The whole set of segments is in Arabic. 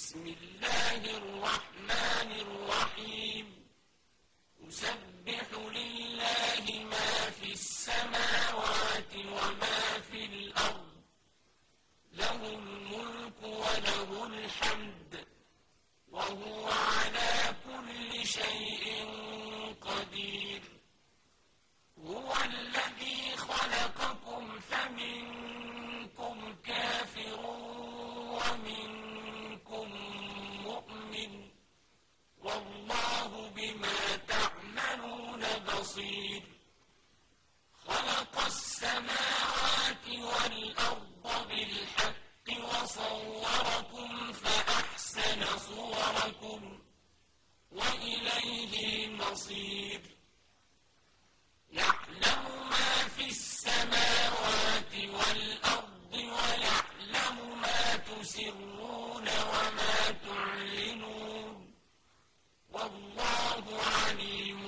بسم الله الرحمن الرحيم. أسبح لله ما في السماوات صوركم فأحسن صوركم وإليه المصير. يعلم ما في السماوات والأرض ويعلم ما تسرون وما تعلنون. والله عليم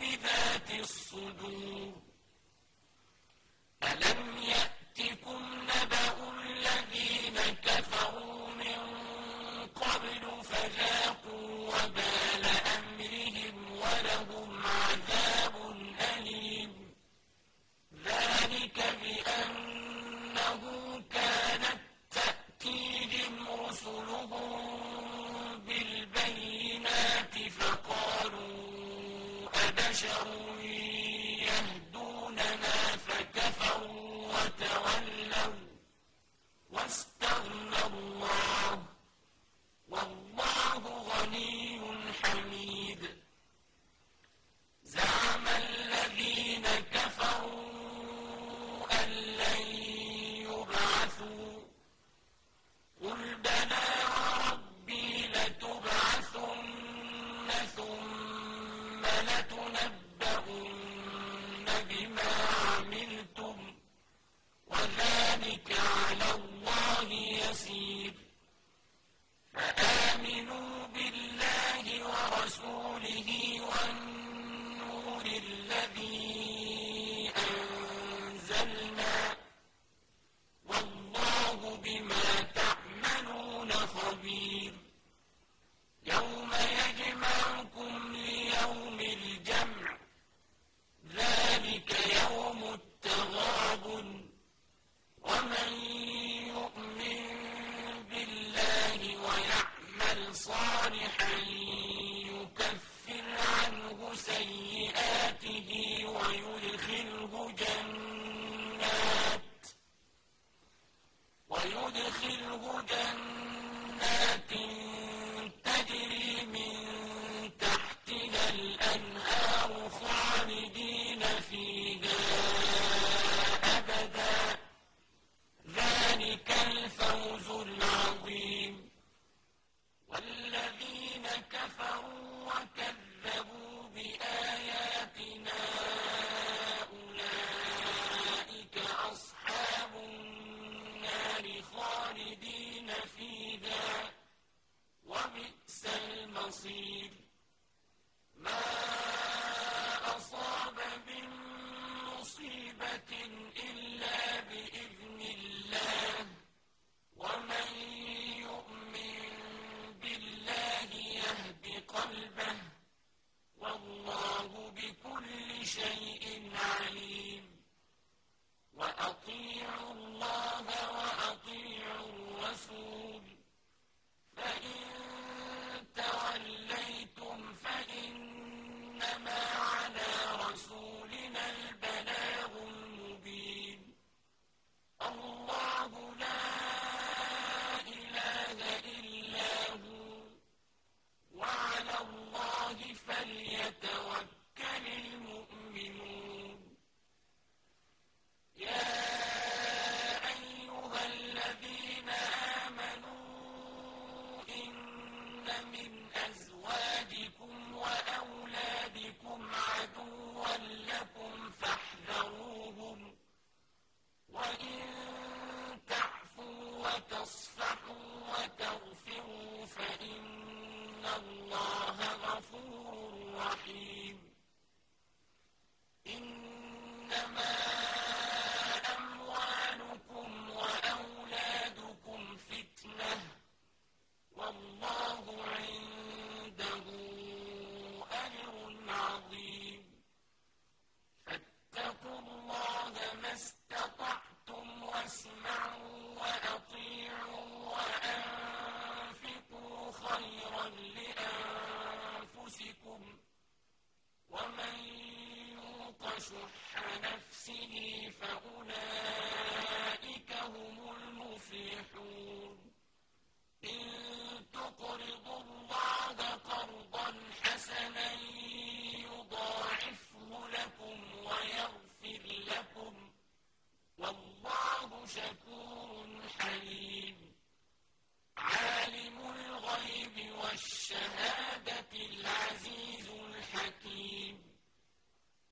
بذات الصدور. ألم صالحا يكفر عنه سيئاته ويدخله جنات ويدخله جنات. كفروا وكذبوا شيء الله غفور رحيم وشح نفسه فأولئك هم المفلحون.